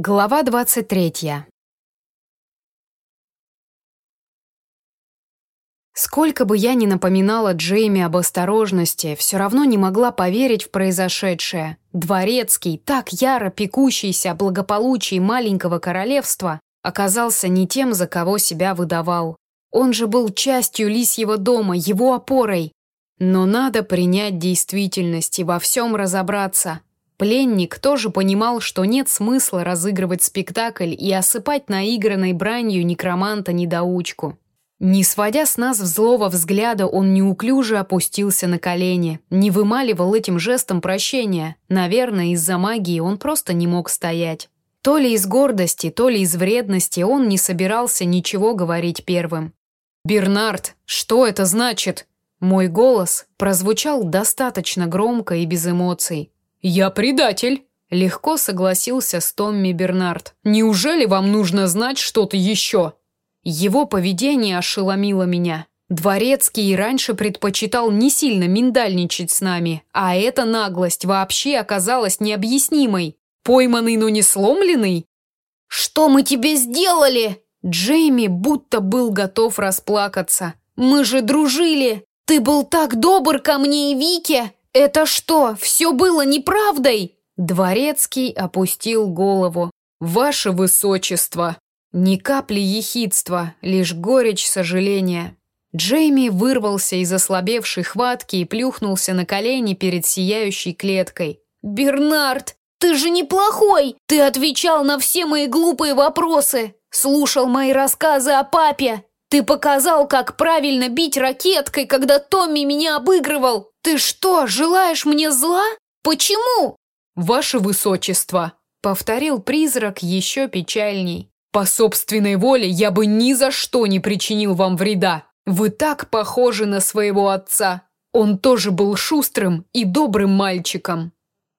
Глава 23. Сколько бы я ни напоминала Джейми об осторожности, все равно не могла поверить в произошедшее. Дворецкий, так яро пекущийся о благополучии маленького королевства, оказался не тем, за кого себя выдавал. Он же был частью лисьего дома, его опорой. Но надо принять действительность и во всем разобраться. Пленник тоже понимал, что нет смысла разыгрывать спектакль и осыпать наигранной бранью некроманта-недоучку. Не сводя с нас злого взгляда, он неуклюже опустился на колени, не вымаливал этим жестом прощения. Наверное, из-за магии он просто не мог стоять. То ли из гордости, то ли из вредности он не собирался ничего говорить первым. «Бернард, что это значит?» Мой голос прозвучал достаточно громко и без эмоций. «Я предатель», — легко согласился с Томми Бернард. «Неужели вам нужно знать что-то еще?» Его поведение ошеломило меня. Дворецкий раньше предпочитал не сильно миндальничать с нами, а эта наглость вообще оказалась необъяснимой. Пойманный, но не сломленный? «Что мы тебе сделали?» Джейми будто был готов расплакаться. «Мы же дружили! Ты был так добр ко мне и Вике!» «Это что, все было неправдой?» Дворецкий опустил голову. «Ваше высочество!» Ни капли ехидства, лишь горечь сожаления. Джейми вырвался из ослабевшей хватки и плюхнулся на колени перед сияющей клеткой. «Бернард, ты же неплохой! Ты отвечал на все мои глупые вопросы, слушал мои рассказы о папе, ты показал, как правильно бить ракеткой, когда Томми меня обыгрывал. Ты что, желаешь мне зла? Почему? Ваше высочество, повторил призрак еще печальней. По собственной воле я бы ни за что не причинил вам вреда. Вы так похожи на своего отца. Он тоже был шустрым и добрым мальчиком.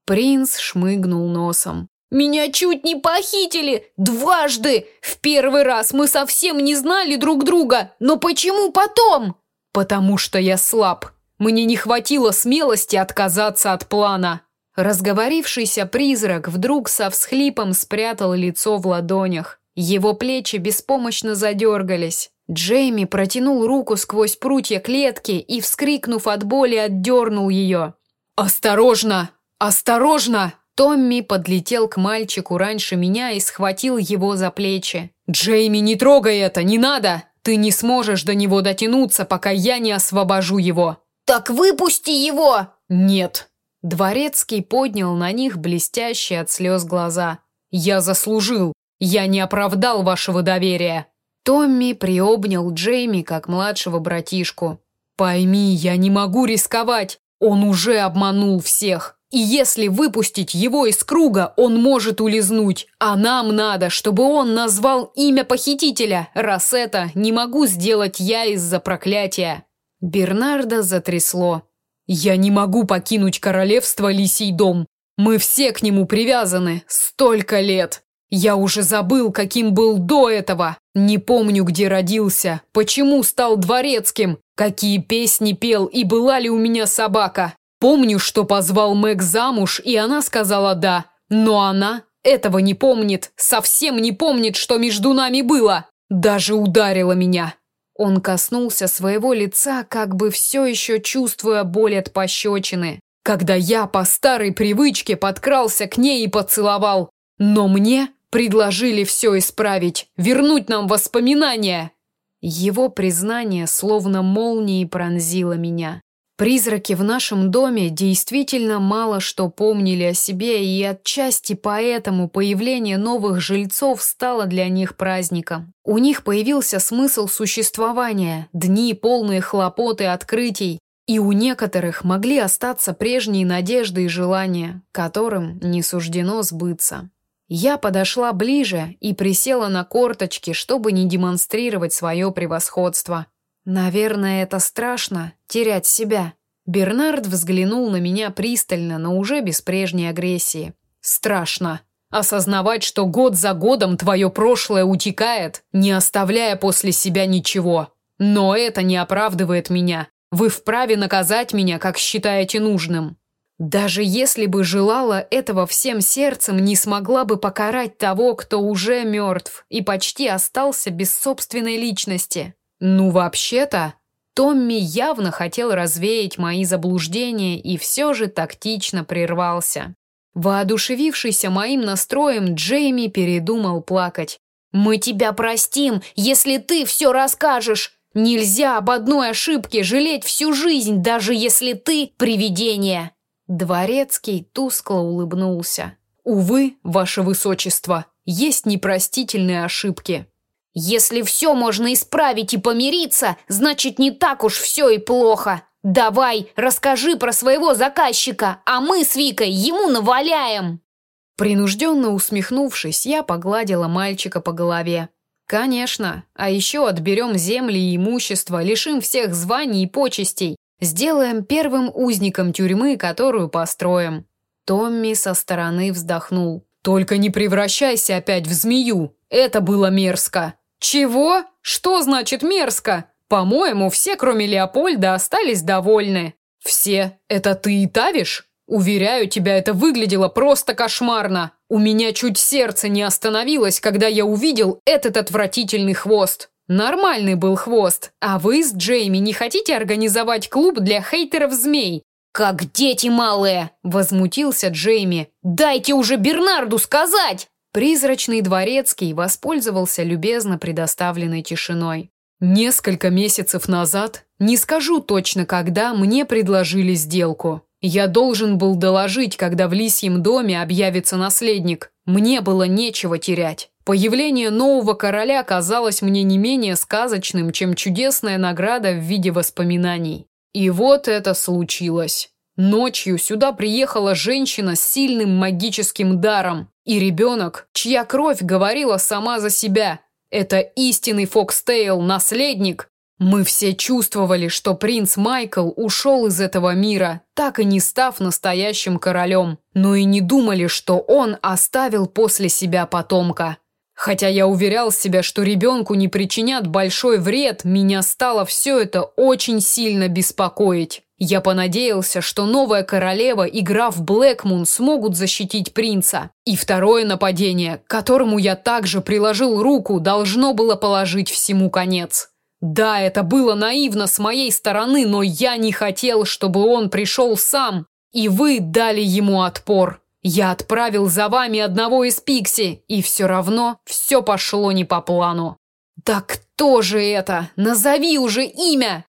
Принц шмыгнул носом. Меня чуть не похитили дважды. В первый раз мы совсем не знали друг друга. Но почему потом? Потому что я слаб. Мне не хватило смелости отказаться от плана. Разговорившийся призрак вдруг со всхлипом спрятал лицо в ладонях. Его плечи беспомощно задергались. Джейми протянул руку сквозь прутья клетки и, вскрикнув от боли, отдернул ее. «Осторожно! Осторожно!» Томми подлетел к мальчику раньше меня и схватил его за плечи. «Джейми, не трогай это, не надо! Ты не сможешь до него дотянуться, пока я не освобожу его!» «Так выпусти его!» «Нет!» Дворецкий поднял на них блестящие от слез глаза. «Я заслужил! Я не оправдал вашего доверия!» Томми приобнял Джейми как младшего братишку. «Пойми, я не могу рисковать! Он уже обманул всех!» И если выпустить его из круга, он может улизнуть. А нам надо, чтобы он назвал имя похитителя, раз это не могу сделать я из-за проклятия. Бернарда затрясло. Я не могу покинуть королевство Лисий дом. Мы все к нему привязаны. Столько лет. Я уже забыл, каким был до этого. Не помню, где родился, почему стал дворецким, какие песни пел и была ли у меня собака. Помню, что позвал Мэг замуж, и она сказала «да». Но она этого не помнит, совсем не помнит, что между нами было. Даже ударила меня. Он коснулся своего лица, как бы все еще чувствуя боль от пощечины. Когда я по старой привычке подкрался к ней и поцеловал. Но мне предложили все исправить, вернуть нам воспоминания. Его признание словно молнией пронзило меня. Призраки в нашем доме действительно мало что помнили о себе, и отчасти поэтому появление новых жильцов стало для них праздником. У них появился смысл существования, дни полные хлопот и открытий, и у некоторых могли остаться прежние надежды и желания, которым не суждено сбыться. Я подошла ближе и присела на корточки, чтобы не демонстрировать свое превосходство. Наверное, это страшно – терять себя. Бернард взглянул на меня пристально, но уже без прежней агрессии. Страшно. Осознавать, что год за годом твое прошлое утекает, не оставляя после себя ничего. Но это не оправдывает меня. Вы вправе наказать меня, как считаете нужным. Даже если бы желала этого всем сердцем, не смогла бы покарать того, кто уже мертв и почти остался без собственной личности. Ну, вообще-то, Томми явно хотел развеять мои заблуждения и все же тактично прервался. Воодушевившийся моим настроем, Джейми передумал плакать. «Мы тебя простим, если ты все расскажешь. Нельзя об одной ошибке жалеть всю жизнь, даже если ты привидение». Дворецкий тускло улыбнулся. «Увы, ваше высочество, есть непростительные ошибки». «Если все можно исправить и помириться, значит, не так уж все и плохо. Давай, расскажи про своего заказчика, а мы с Викой ему наваляем!» Принужденно усмехнувшись, я погладила мальчика по голове. «Конечно, а еще отберем земли и имущество, лишим всех званий и почестей, сделаем первым узником тюрьмы, которую построим». Томми со стороны вздохнул. «Только не превращайся опять в змею, это было мерзко». «Чего? Что значит мерзко? По-моему, все, кроме Леопольда, остались довольны». «Все? Это ты и Тавиш?» Уверяю тебя, это выглядело просто кошмарно. У меня чуть сердце не остановилось, когда я увидел этот отвратительный хвост. Нормальный был хвост. А вы с Джейми не хотите организовать клуб для хейтеров змей? Как дети малые, возмутился Джейми. Дайте уже Бернарду сказать. Призрачный дворецкий воспользовался любезно предоставленной тишиной. Несколько месяцев назад, не скажу точно когда, мне предложили сделку. Я должен был доложить, когда в лисьем доме объявится наследник. Мне было нечего терять. Появление нового короля казалось мне не менее сказочным, чем чудесная награда в виде воспоминаний. И вот это случилось. Ночью сюда приехала женщина с сильным магическим даром. И ребенок, чья кровь говорила сама за себя. Это истинный Фокстейл, наследник, мы все чувствовали, что принц Майкл ушел из этого мира, так и не став настоящим королем, но и не думали, что он оставил после себя потомка. Хотя я уверял себя, что ребенку не причинят большой вред, меня стало все это очень сильно беспокоить. Я понадеялся, что новая королева и граф Блэкмун смогут защитить принца. И второе нападение, к которому я также приложил руку, должно было положить всему конец. Да, это было наивно с моей стороны, но я не хотел, чтобы он пришел сам, и вы дали ему отпор. Я отправил за вами одного из Пикси, и все равно все пошло не по плану. Да кто же это? Назови уже имя!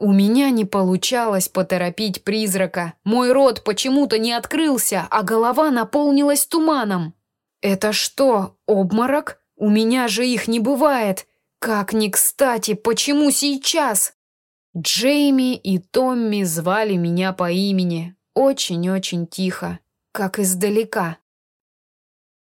У меня не получалось поторопить призрака. Мой рот почему-то не открылся, а голова наполнилась туманом. Это что, обморок? У меня же их не бывает. Как ни кстати, почему сейчас? Джейми и Томми звали меня по имени, очень-очень тихо, как издалека.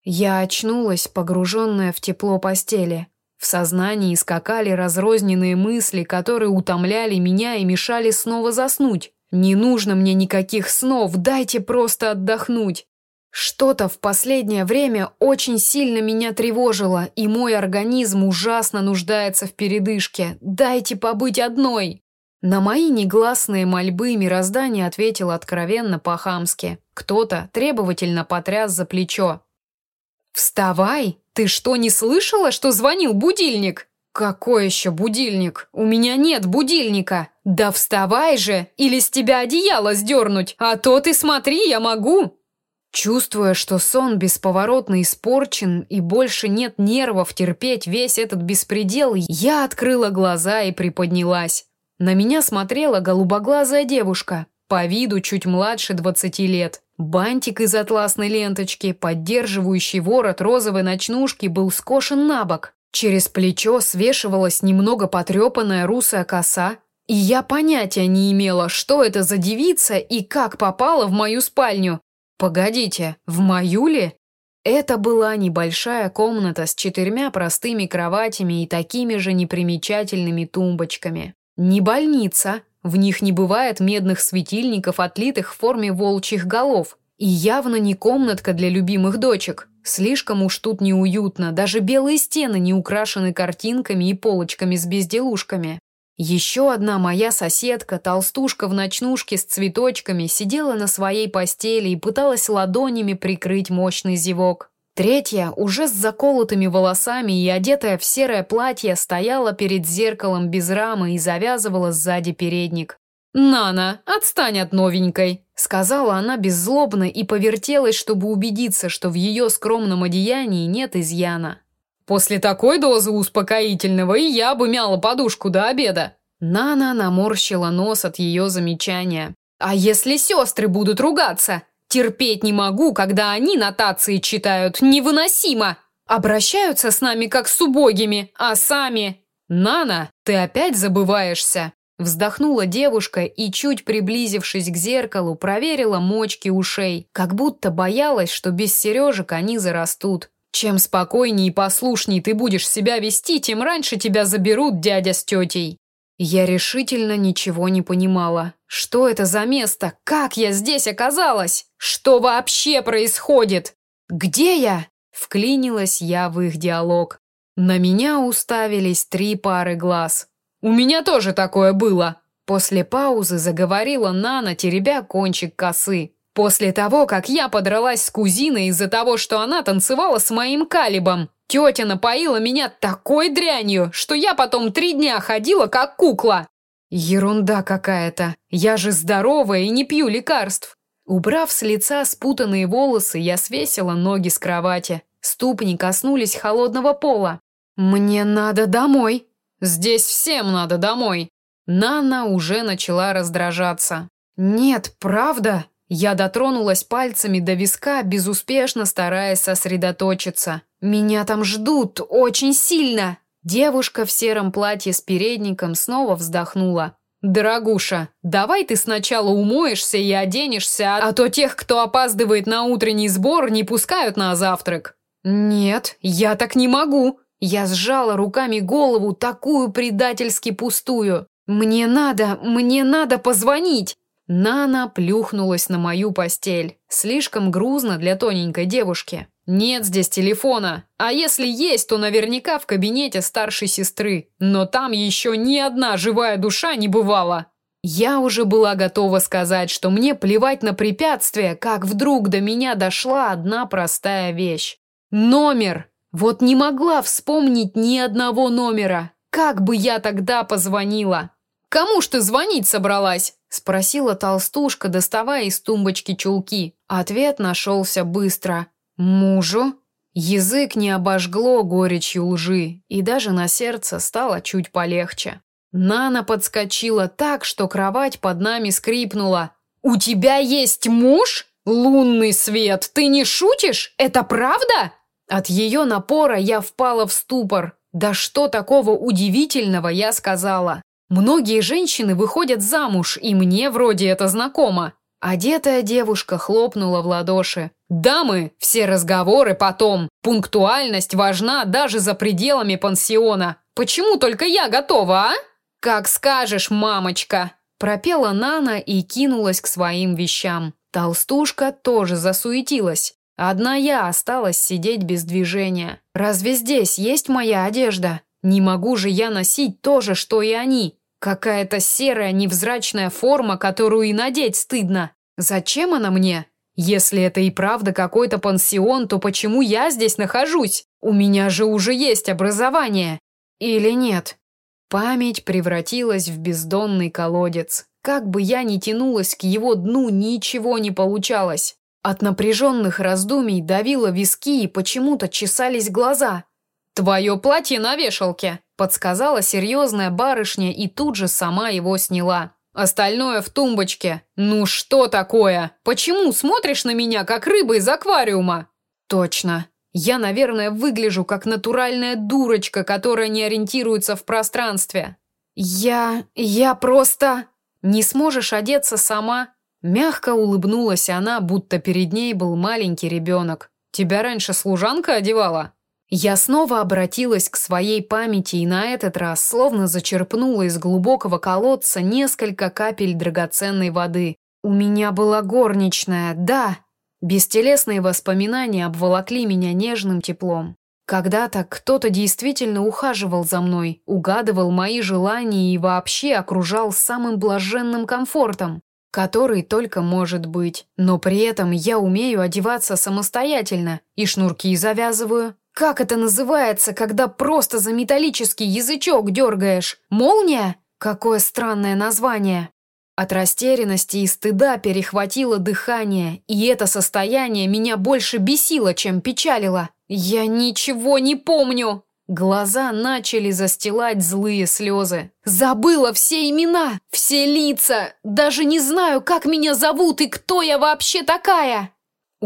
Я очнулась, погруженная в тепло постели. В сознании скакали разрозненные мысли, которые утомляли меня и мешали снова заснуть. Не нужно мне никаких снов, дайте просто отдохнуть. Что-то в последнее время очень сильно меня тревожило, и мой организм ужасно нуждается в передышке. Дайте побыть одной. На мои негласные мольбы мироздание ответило откровенно по-хамски. Кто-то требовательно потряс за плечо. «Вставай! Ты что, не слышала, что звонил будильник?» «Какой еще будильник? У меня нет будильника!» «Да вставай же, или с тебя одеяло сдернуть, а то ты смотри, я могу!» Чувствуя, что сон бесповоротно испорчен и больше нет нервов терпеть весь этот беспредел, я открыла глаза и приподнялась. На меня смотрела голубоглазая девушка, по виду чуть младше двадцати лет. Бантик из атласной ленточки, поддерживающий ворот розовой ночнушки, был скошен на бок. Через плечо свешивалась немного потрепанная русая коса, и я понятия не имела, что это за девица и как попала в мою спальню. Погодите, в мою ли? Это была небольшая комната с четырьмя простыми кроватями и такими же непримечательными тумбочками. Не больница, в них не бывает медных светильников, отлитых в форме волчьих голов. И явно не комнатка для любимых дочек. Слишком уж тут неуютно, даже белые стены не украшены картинками и полочками с безделушками. Еще одна моя соседка, толстушка в ночнушке с цветочками, сидела на своей постели и пыталась ладонями прикрыть мощный зевок. Третья, уже с заколотыми волосами и одетая в серое платье, стояла перед зеркалом без рамы и завязывала сзади передник. «Нана, отстань от новенькой», — сказала она беззлобно и повертелась, чтобы убедиться, что в ее скромном одеянии нет изъяна. «После такой дозы успокоительного и я бы мяла подушку до обеда». Нана наморщила нос от ее замечания. «А если сестры будут ругаться? Терпеть не могу, когда они нотации читают. Невыносимо. Обращаются с нами как с убогими, а сами... Нана, ты опять забываешься. Вздохнула девушка и, чуть приблизившись к зеркалу, проверила мочки ушей, как будто боялась, что без сережек они зарастут. Чем спокойнее и послушней ты будешь себя вести, тем раньше тебя заберут дядя с тетей. Я решительно ничего не понимала. Что это за место? Как я здесь оказалась? Что вообще происходит? Где я? Вклинилась я в их диалог. На меня уставились три пары глаз. У меня тоже такое было. После паузы заговорила Нана, теребя кончик косы. После того, как я подралась с кузиной из-за того, что она танцевала с моим калибом. Тетя напоила меня такой дрянью, что я потом три дня ходила как кукла. Ерунда какая-то. Я же здоровая и не пью лекарств. Убрав с лица спутанные волосы, я свесила ноги с кровати. Ступни коснулись холодного пола. Мне надо домой. Здесь всем надо домой. Нана уже начала раздражаться. Нет, правда? Я дотронулась пальцами до виска, безуспешно стараясь сосредоточиться. Меня там ждут очень сильно. Девушка в сером платье с передником снова вздохнула. «Дорогуша, давай ты сначала умоешься и оденешься, а то тех, кто опаздывает на утренний сбор, не пускают на завтрак». «Нет, я так не могу». Я сжала руками голову, такую предательски пустую. «Мне надо, мне надо позвонить!» Нана плюхнулась на мою постель. Слишком грузно для тоненькой девушки. Нет здесь телефона. А если есть, то наверняка в кабинете старшей сестры. Но там еще ни одна живая душа не бывала. Я уже была готова сказать, что мне плевать на препятствия, как вдруг до меня дошла одна простая вещь. Номер. Вот не могла вспомнить ни одного номера. Как бы я тогда позвонила? Кому ж ты звонить собралась? спросила толстушка, доставая из тумбочки чулки. Ответ нашелся быстро. Мужу? Язык не обожгло горечью лжи, и даже на сердце стало чуть полегче. Нана подскочила так, что кровать под нами скрипнула. «У тебя есть муж? Лунный свет, ты не шутишь? Это правда?» От ее напора я впала в ступор. Да что такого удивительного я сказала? Многие женщины выходят замуж, и мне вроде это знакомо. Одетая девушка хлопнула в ладоши. «Дамы, все разговоры потом. Пунктуальность важна даже за пределами пансиона. Почему только я готова, а?» «Как скажешь, мамочка!» Пропела Нана и кинулась к своим вещам. Толстушка тоже засуетилась. Одна я осталась сидеть без движения. «Разве здесь есть моя одежда? Не могу же я носить то же, что и они. Какая-то серая невзрачная форма, которую и надеть стыдно. Зачем она мне? Если это и правда какой-то пансион, то почему я здесь нахожусь? У меня же уже есть образование. Или нет? Память превратилась в бездонный колодец. Как бы я ни тянулась к его дну, ничего не получалось. От напряженных раздумий давило виски и почему-то чесались глаза. «Твое платье на вешалке», – подсказала серьезная барышня и тут же сама его сняла. «Остальное в тумбочке. Ну что такое? Почему смотришь на меня, как рыба из аквариума?» «Точно. Я, наверное, выгляжу как натуральная дурочка, которая не ориентируется в пространстве». «Я... я просто...» «Не сможешь одеться сама?» Мягко улыбнулась она, будто перед ней был маленький ребенок. «Тебя раньше служанка одевала?» Я снова обратилась к своей памяти и на этот раз словно зачерпнула из глубокого колодца несколько капель драгоценной воды. У меня была горничная, да. Бестелесные воспоминания обволокли меня нежным теплом. Когда-то кто-то действительно ухаживал за мной, угадывал мои желания и вообще окружал самым блаженным комфортом, который только может быть. Но при этом я умею одеваться самостоятельно и шнурки завязываю. Как это называется, когда просто за металлический язычок дергаешь? Молния? Какое странное название. От растерянности и стыда перехватило дыхание, и это состояние меня больше бесило, чем печалило. Я ничего не помню. Глаза начали застилать злые слезы. Забыла все имена, все лица. Даже не знаю, как меня зовут и кто я вообще такая.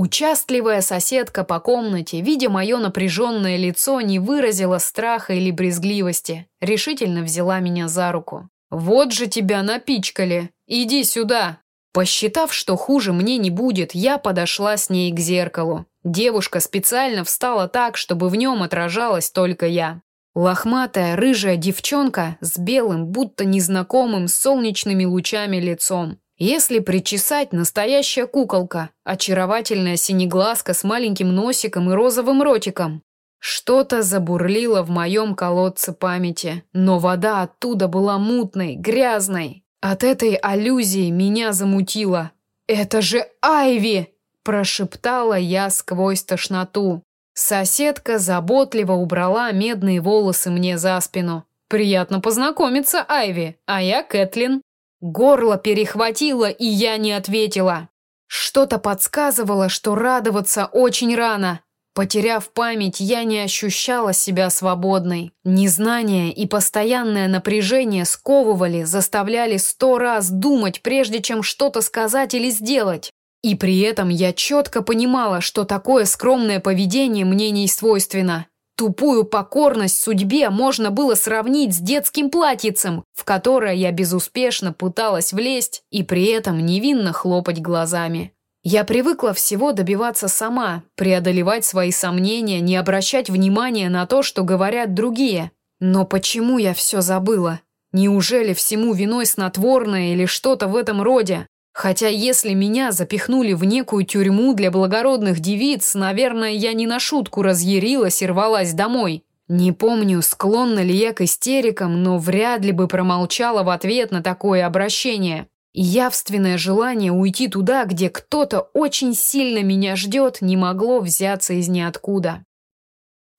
Участливая соседка по комнате, видя мое напряженное лицо, не выразила страха или брезгливости. Решительно взяла меня за руку. «Вот же тебя напичкали! Иди сюда!» Посчитав, что хуже мне не будет, я подошла с ней к зеркалу. Девушка специально встала так, чтобы в нем отражалась только я. Лохматая, рыжая девчонка с белым, будто незнакомым солнечными лучами лицом. Если причесать, настоящая куколка, очаровательная синеглазка с маленьким носиком и розовым ротиком. Что-то забурлило в моем колодце памяти, но вода оттуда была мутной, грязной. От этой аллюзии меня замутило. «Это же Айви!» – прошептала я сквозь тошноту. Соседка заботливо убрала медные волосы мне за спину. «Приятно познакомиться, Айви, а я Кэтлин». Горло перехватило, и я не ответила. Что-то подсказывало, что радоваться очень рано. Потеряв память, я не ощущала себя свободной. Незнание и постоянное напряжение сковывали, заставляли сто раз думать, прежде чем что-то сказать или сделать. И при этом я четко понимала, что такое скромное поведение мне не свойственно. Тупую покорность судьбе можно было сравнить с детским платьицем, в которое я безуспешно пыталась влезть и при этом невинно хлопать глазами. Я привыкла всего добиваться сама, преодолевать свои сомнения, не обращать внимания на то, что говорят другие. Но почему я все забыла? Неужели всему виной снотворное или что-то в этом роде? Хотя если меня запихнули в некую тюрьму для благородных девиц, наверное, я не на шутку разъярилась и рвалась домой. Не помню, склонна ли я к истерикам, но вряд ли бы промолчала в ответ на такое обращение. Явственное желание уйти туда, где кто-то очень сильно меня ждет, не могло взяться из ниоткуда.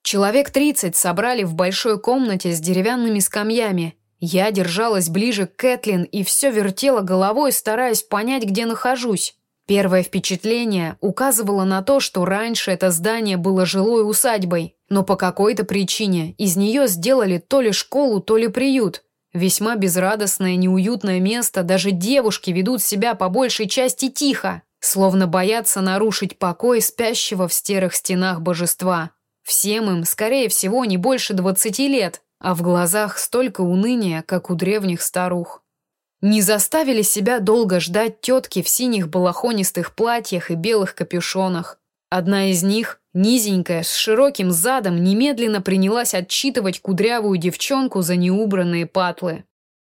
Человек тридцать собрали в большой комнате с деревянными скамьями. Я держалась ближе к Кэтлин и все вертела головой, стараясь понять, где нахожусь. Первое впечатление указывало на то, что раньше это здание было жилой усадьбой, но по какой-то причине из нее сделали то ли школу, то ли приют – Весьма безрадостное, неуютное место, даже девушки ведут себя по большей части тихо, словно боятся нарушить покой спящего в серых стенах божества. Всем им, скорее всего, не больше двадцати лет, а в глазах столько уныния, как у древних старух. Не заставили себя долго ждать тетки в синих балахонистых платьях и белых капюшонах. Одна из них, Низенькая, с широким задом, немедленно принялась отчитывать кудрявую девчонку за неубранные патлы.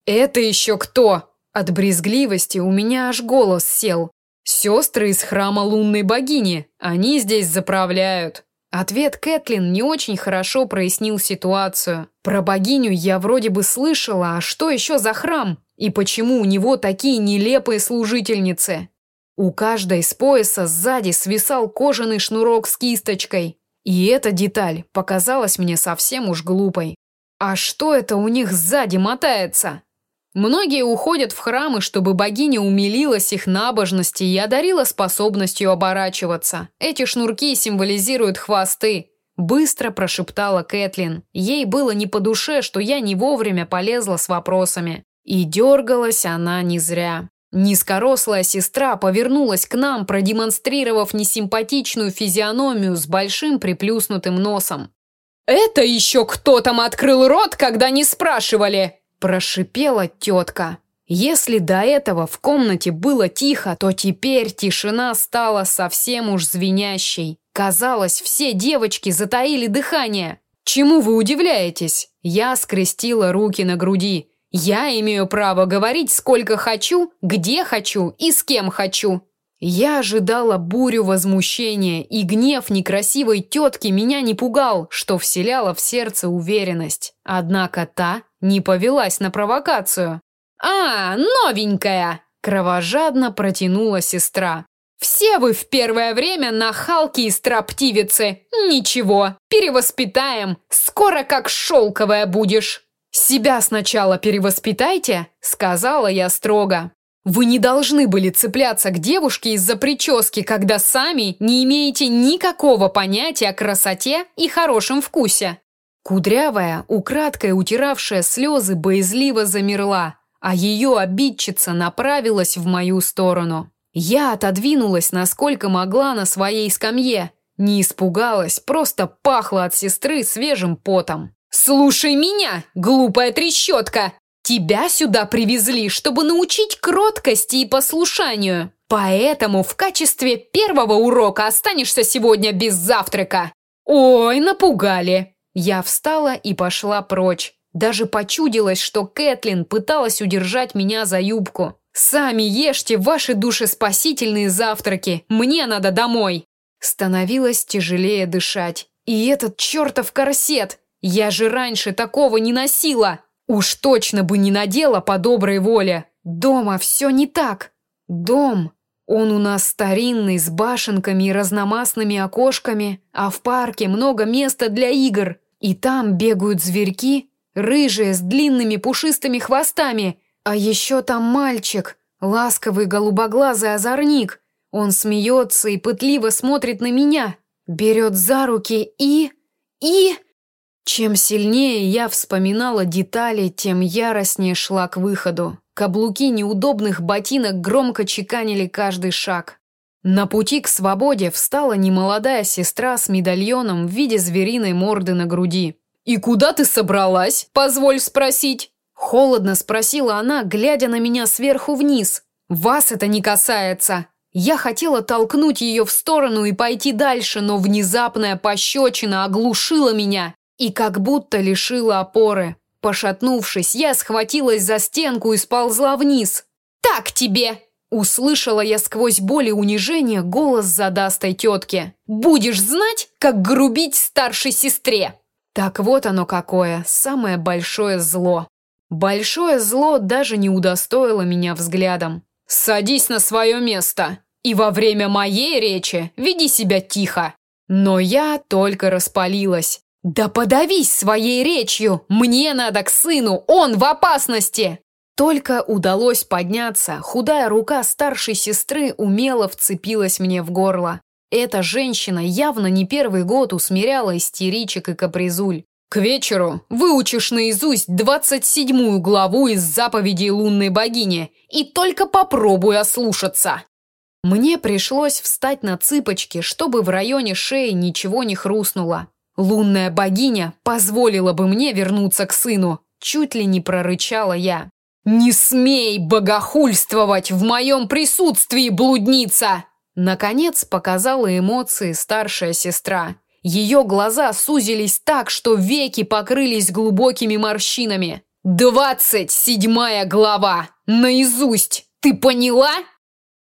«Это еще кто?» От брезгливости у меня аж голос сел. «Сестры из храма лунной богини. Они здесь заправляют». Ответ Кэтлин не очень хорошо прояснил ситуацию. Про богиню я вроде бы слышала, а что еще за храм? И почему у него такие нелепые служительницы? У каждой с пояса сзади свисал кожаный шнурок с кисточкой. И эта деталь показалась мне совсем уж глупой. А что это у них сзади мотается? Многие уходят в храмы, чтобы богиня умилилась их набожности и одарила способностью оборачиваться. Эти шнурки символизируют хвосты. Быстро прошептала Кэтлин. Ей было не по душе, что я не вовремя полезла с вопросами. И дергалась она не зря. Низкорослая сестра повернулась к нам, продемонстрировав несимпатичную физиономию с большим приплюснутым носом. «Это еще кто там открыл рот, когда не спрашивали?» – прошипела тетка. Если до этого в комнате было тихо, то теперь тишина стала совсем уж звенящей. Казалось, все девочки затаили дыхание. «Чему вы удивляетесь?» Я скрестила руки на груди. Я имею право говорить сколько хочу, где хочу и с кем хочу. Я ожидала бурю возмущения, и гнев некрасивой тетки меня не пугал, что вселяло в сердце уверенность. Однако та не повелась на провокацию. «А, новенькая!» – кровожадно протянула сестра. «Все вы в первое время нахалки и строптивицы. Ничего, перевоспитаем. Скоро как шелковая будешь». «Себя сначала перевоспитайте», – сказала я строго. Вы не должны были цепляться к девушке из-за прически, когда сами не имеете никакого понятия о красоте и хорошем вкусе. Кудрявая, украдкой утиравшая слезы, боязливо замерла, а ее обидчица направилась в мою сторону. Я отодвинулась, насколько могла, на своей скамье. Не испугалась, просто пахло от сестры свежим потом. «Слушай меня, глупая трещотка!» Тебя сюда привезли, чтобы научить кроткости и послушанию. Поэтому в качестве первого урока останешься сегодня без завтрака. Ой, напугали. Я встала и пошла прочь. Даже почудилось, что Кэтлин пыталась удержать меня за юбку. Сами ешьте ваши душеспасительные завтраки. Мне надо домой. Становилось тяжелее дышать. И этот чертов корсет. Я же раньше такого не носила. Уж точно бы не надела по доброй воле. Дома все не так. Дом. Он у нас старинный, с башенками и разномастными окошками, а в парке много места для игр. И там бегают зверьки, рыжие, с длинными пушистыми хвостами. А еще там мальчик, ласковый голубоглазый озорник. Он смеется и пытливо смотрит на меня, берет за руки и... и... Чем сильнее я вспоминала детали, тем яростнее шла к выходу. Каблуки неудобных ботинок громко чеканили каждый шаг. На пути к свободе встала немолодая сестра с медальоном в виде звериной морды на груди. «И куда ты собралась? Позволь спросить?» Холодно спросила она, глядя на меня сверху вниз. «Вас это не касается!» Я хотела толкнуть ее в сторону и пойти дальше, но внезапная пощечина оглушила меня и как будто лишила опоры. Пошатнувшись, я схватилась за стенку и сползла вниз. «Так тебе!» Услышала я сквозь боль и унижение голос задастой тетки. «Будешь знать, как грубить старшей сестре!» Так вот оно какое, самое большое зло. Большое зло даже не удостоило меня взглядом. «Садись на свое место, и во время моей речи веди себя тихо!» Но я только распалилась. «Да подавись своей речью! Мне надо к сыну! Он в опасности!» Только удалось подняться, худая рука старшей сестры умело вцепилась мне в горло. Эта женщина явно не первый год усмиряла истеричек и капризуль. «К вечеру выучишь наизусть двадцать седьмую главу из заповедей лунной богини и только попробуй ослушаться!» Мне пришлось встать на цыпочки, чтобы в районе шеи ничего не хрустнуло. Лунная богиня позволила бы мне вернуться к сыну, чуть ли не прорычала я. «Не смей богохульствовать в моем присутствии, блудница!» Наконец показала эмоции старшая сестра. Ее глаза сузились так, что веки покрылись глубокими морщинами. «Двадцать седьмая глава! Наизусть! Ты поняла?»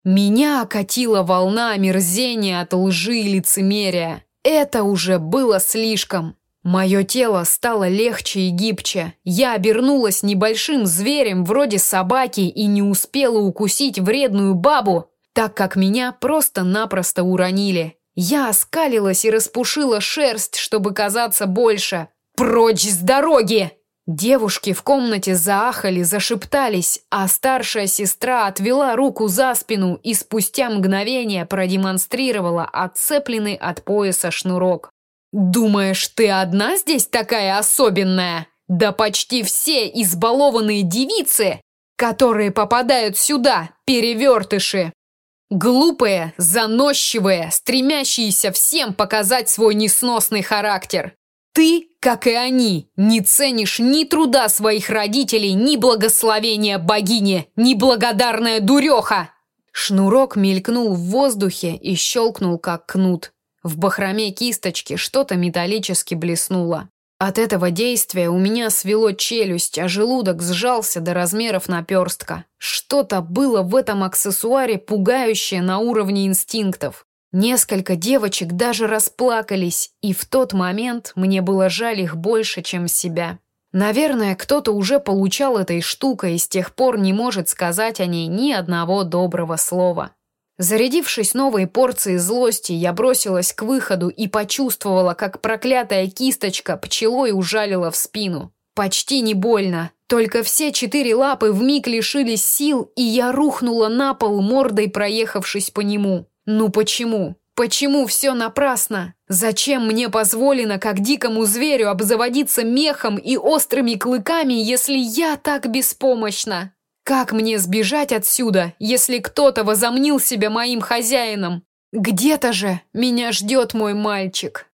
Меня окатила волна омерзения от лжи и лицемерия. Это уже было слишком. Мое тело стало легче и гибче. Я обернулась небольшим зверем вроде собаки и не успела укусить вредную бабу, так как меня просто-напросто уронили. Я оскалилась и распушила шерсть, чтобы казаться больше. «Прочь с дороги!» Девушки в комнате заахали, зашептались, а старшая сестра отвела руку за спину и спустя мгновение продемонстрировала отцепленный от пояса шнурок. «Думаешь, ты одна здесь такая особенная? Да почти все избалованные девицы, которые попадают сюда, перевертыши!» Глупые, заносчивые, стремящиеся всем показать свой несносный характер. Ты, как и они, не ценишь ни труда своих родителей, ни благословения богини, ни благодарная дуреха!» Шнурок мелькнул в воздухе и щелкнул, как кнут. В бахроме кисточки что-то металлически блеснуло. От этого действия у меня свело челюсть, а желудок сжался до размеров наперстка. Что-то было в этом аксессуаре пугающее на уровне инстинктов. Несколько девочек даже расплакались, и в тот момент мне было жаль их больше, чем себя. Наверное, кто-то уже получал этой штукой и с тех пор не может сказать о ней ни одного доброго слова. Зарядившись новой порцией злости, я бросилась к выходу и почувствовала, как проклятая кисточка пчелой ужалила в спину. Почти не больно, только все четыре лапы вмиг лишились сил, и я рухнула на пол, мордой проехавшись по нему. Ну почему? Почему все напрасно? Зачем мне позволено, как дикому зверю, обзаводиться мехом и острыми клыками, если я так беспомощна? Как мне сбежать отсюда, если кто-то возомнил себя моим хозяином? Где-то же меня ждет мой мальчик.